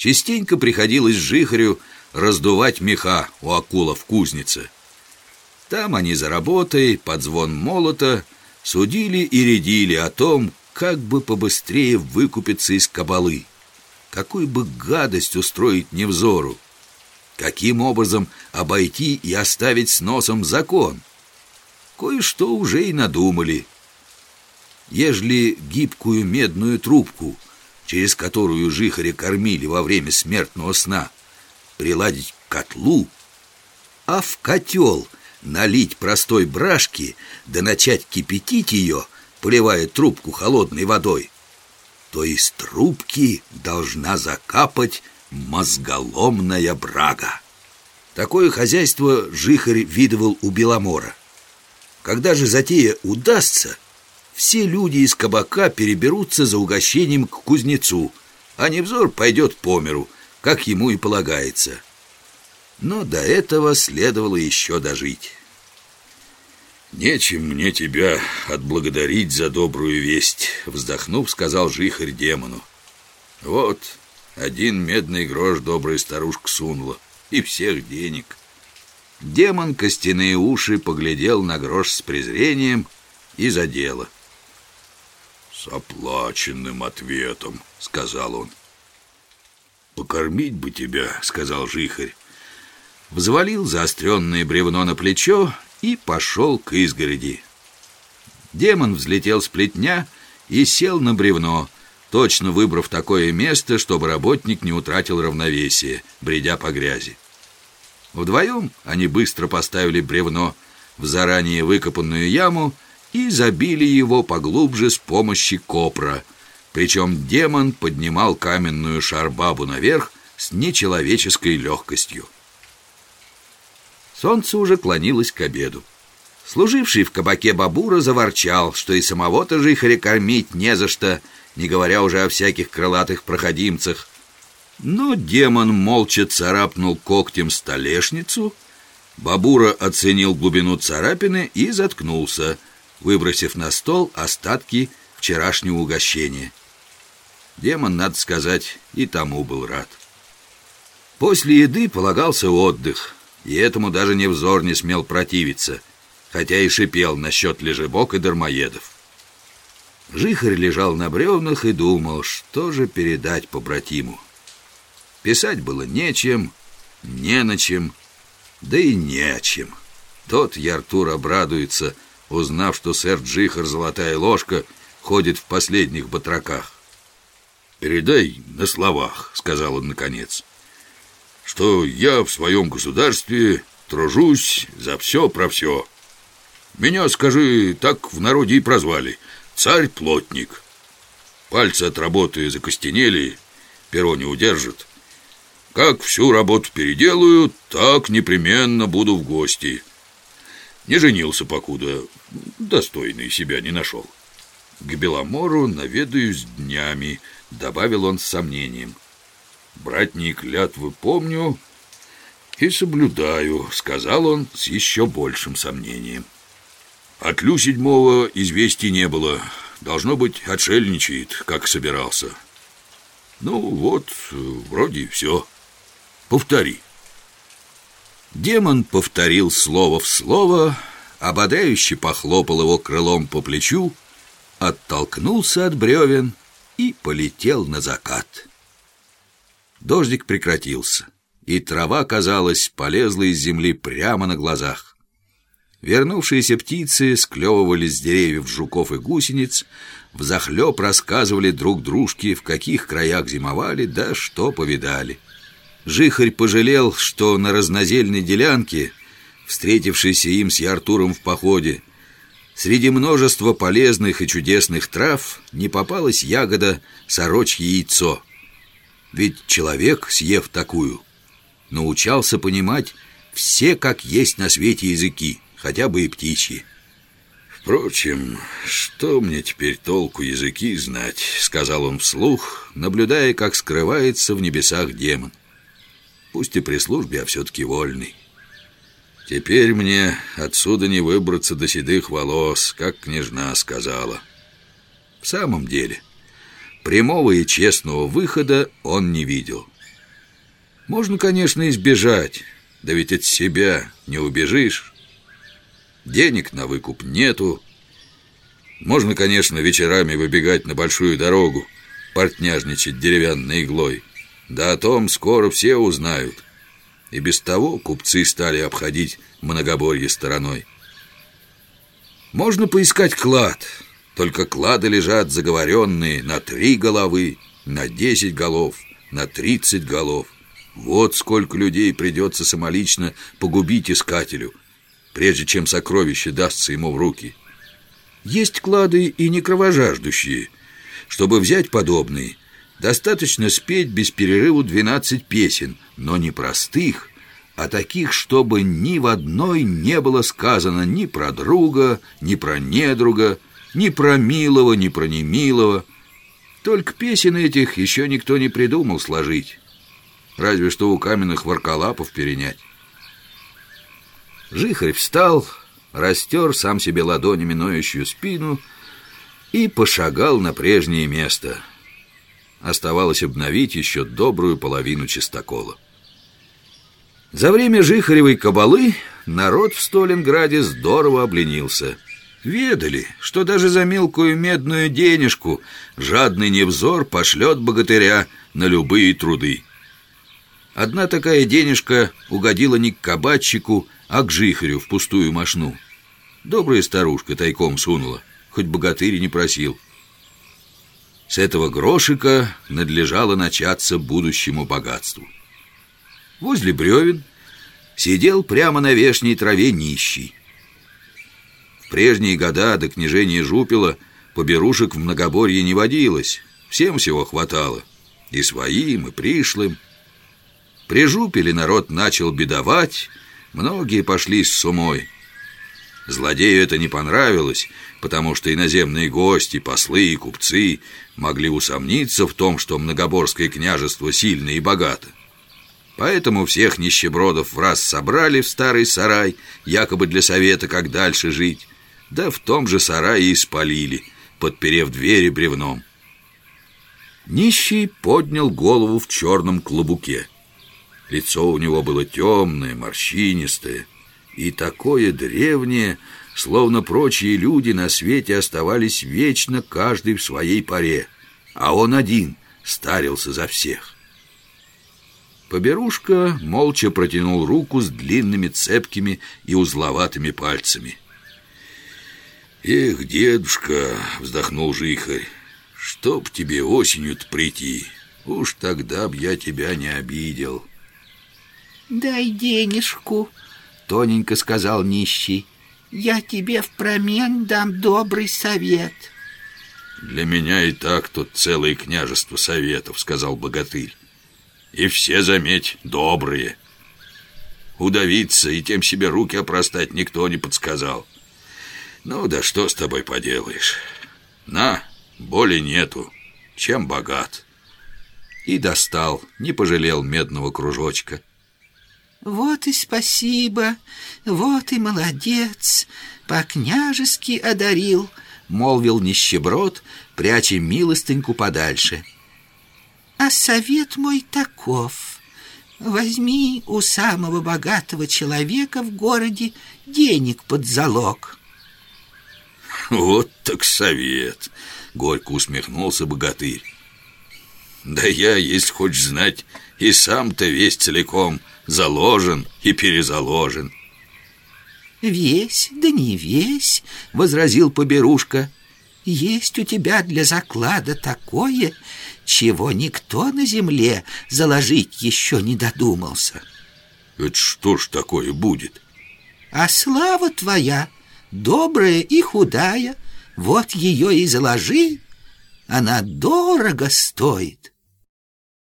Частенько приходилось Жихарю раздувать меха у акула в кузнице. Там они за работой, под звон молота, судили и рядили о том, как бы побыстрее выкупиться из кабалы, какую бы гадость устроить невзору, каким образом обойти и оставить с носом закон. Кое-что уже и надумали. Ежели гибкую медную трубку — через которую жихаря кормили во время смертного сна, приладить к котлу, а в котел налить простой брашки да начать кипятить ее, поливая трубку холодной водой, то из трубки должна закапать мозголомная брага. Такое хозяйство жихарь видывал у Беломора. Когда же затея удастся – все люди из кабака переберутся за угощением к кузнецу, а Невзор пойдет по миру, как ему и полагается. Но до этого следовало еще дожить. «Нечем мне тебя отблагодарить за добрую весть», — вздохнув, сказал жихарь демону. «Вот, один медный грош добрая старушка сунула, и всех денег». Демон костяные уши поглядел на грош с презрением и за дело — «С оплаченным ответом», — сказал он. «Покормить бы тебя», — сказал жихарь. Взвалил заостренное бревно на плечо и пошел к изгороди. Демон взлетел с плетня и сел на бревно, точно выбрав такое место, чтобы работник не утратил равновесие, бредя по грязи. Вдвоем они быстро поставили бревно в заранее выкопанную яму и забили его поглубже с помощью копра. Причем демон поднимал каменную шарбабу наверх с нечеловеческой легкостью. Солнце уже клонилось к обеду. Служивший в кабаке Бабура заворчал, что и самого-то жихаря кормить не за что, не говоря уже о всяких крылатых проходимцах. Но демон молча царапнул когтем столешницу, Бабура оценил глубину царапины и заткнулся — выбросив на стол остатки вчерашнего угощения. Демон, надо сказать, и тому был рад. После еды полагался отдых, и этому даже невзор не смел противиться, хотя и шипел насчет лежебок и дармоедов. Жихарь лежал на бревнах и думал, что же передать побратиму. Писать было нечем, не на чем, да и не о чем. Тот Яртур обрадуется — узнав, что сэр Джихар Золотая Ложка ходит в последних батраках. «Передай на словах», — сказал он наконец, «что я в своем государстве тружусь за все про все. Меня, скажи, так в народе и прозвали — царь-плотник. Пальцы от работы закостенели, перо не удержит. Как всю работу переделаю, так непременно буду в гости». Не женился покуда, достойный себя не нашел. К Беломору наведаюсь днями, добавил он с сомнением. Братние клятвы помню и соблюдаю, сказал он с еще большим сомнением. От Лю седьмого известий не было. Должно быть, отшельничает, как собирался. Ну вот, вроде все. Повтори. Демон повторил слово в слово, ободряюще похлопал его крылом по плечу, оттолкнулся от бревен и полетел на закат. Дождик прекратился, и трава, казалось, полезла из земли прямо на глазах. Вернувшиеся птицы склевывали с деревьев жуков и гусениц, взахлеб рассказывали друг дружке, в каких краях зимовали, да что повидали. Жихарь пожалел, что на разнозельной делянке, встретившейся им с Яртуром в походе, среди множества полезных и чудесных трав не попалась ягода сорочье яйцо. Ведь человек, съев такую, научался понимать все, как есть на свете языки, хотя бы и птичьи. «Впрочем, что мне теперь толку языки знать?» — сказал он вслух, наблюдая, как скрывается в небесах демон. Пусть и при службе, а все-таки вольный. Теперь мне отсюда не выбраться до седых волос, как княжна сказала. В самом деле, прямого и честного выхода он не видел. Можно, конечно, избежать, да ведь от себя не убежишь. Денег на выкуп нету. Можно, конечно, вечерами выбегать на большую дорогу, портняжничать деревянной иглой. Да о том скоро все узнают. И без того купцы стали обходить многоборье стороной. Можно поискать клад, только клады лежат заговоренные на три головы, на десять голов, на тридцать голов. Вот сколько людей придется самолично погубить искателю, прежде чем сокровище дастся ему в руки. Есть клады и не кровожаждущие. Чтобы взять подобные, достаточно спеть без перерыва 12 песен, но не простых, а таких, чтобы ни в одной не было сказано ни про друга, ни про недруга, ни про милого, ни про немилого. Только песен этих еще никто не придумал сложить. Разве что у каменных ворколапов перенять. Жихарь встал, растер сам себе ладонями ноющую спину и пошагал на прежнее место. Оставалось обновить еще добрую половину чистокола. За время Жихаревой кабалы народ в Сталинграде здорово обленился. Ведали, что даже за мелкую медную денежку жадный невзор пошлет богатыря на любые труды. Одна такая денежка угодила не к кабачику, а к жихарю в пустую мошну. Добрая старушка тайком сунула, хоть богатырь не просил. С этого грошика надлежало начаться будущему богатству. Возле бревен сидел прямо на вешней траве нищий. В прежние года до княжения Жупила поберушек в многоборье не водилось, всем всего хватало, и своим, и пришлым. При Жупиле народ начал бедовать, многие пошли с сумой. Злодею это не понравилось, потому что иноземные гости, послы и купцы могли усомниться в том, что многоборское княжество сильно и богато. Поэтому всех нищебродов в раз собрали в старый сарай, якобы для совета, как дальше жить. Да в том же сарае и спалили, подперев двери бревном. Нищий поднял голову в черном клобуке. Лицо у него было темное, морщинистое и такое древнее, словно прочие люди на свете оставались вечно каждый в своей паре, а он один старился за всех. Поберушка молча протянул руку с длинными цепкими и узловатыми пальцами. «Эх, дедушка!» — вздохнул Жихарь. «Чтоб тебе осенью-то прийти, уж тогда б я тебя не обидел». «Дай денежку», — тоненько сказал нищий. «Я тебе впромен дам добрый совет». «Для меня и так тут целое княжество советов», — сказал богатырь. И все, заметь, добрые. Удавиться и тем себе руки опростать никто не подсказал. Ну да что с тобой поделаешь? На, боли нету, чем богат. И достал, не пожалел медного кружочка. Вот и спасибо, вот и молодец, по-княжески одарил, молвил нищеброд, пряча милостыньку подальше. — а совет мой таков. Возьми у самого богатого человека в городе денег под залог. Вот так совет, горько усмехнулся богатырь. Да я, если хочешь знать, и сам-то весь целиком заложен и перезаложен. Весь, да не весь, возразил поберушка. Есть у тебя для заклада такое, чего никто на земле заложить еще не додумался. Это что ж такое будет? А слава твоя, добрая и худая, вот ее и заложи, она дорого стоит.